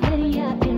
tenía.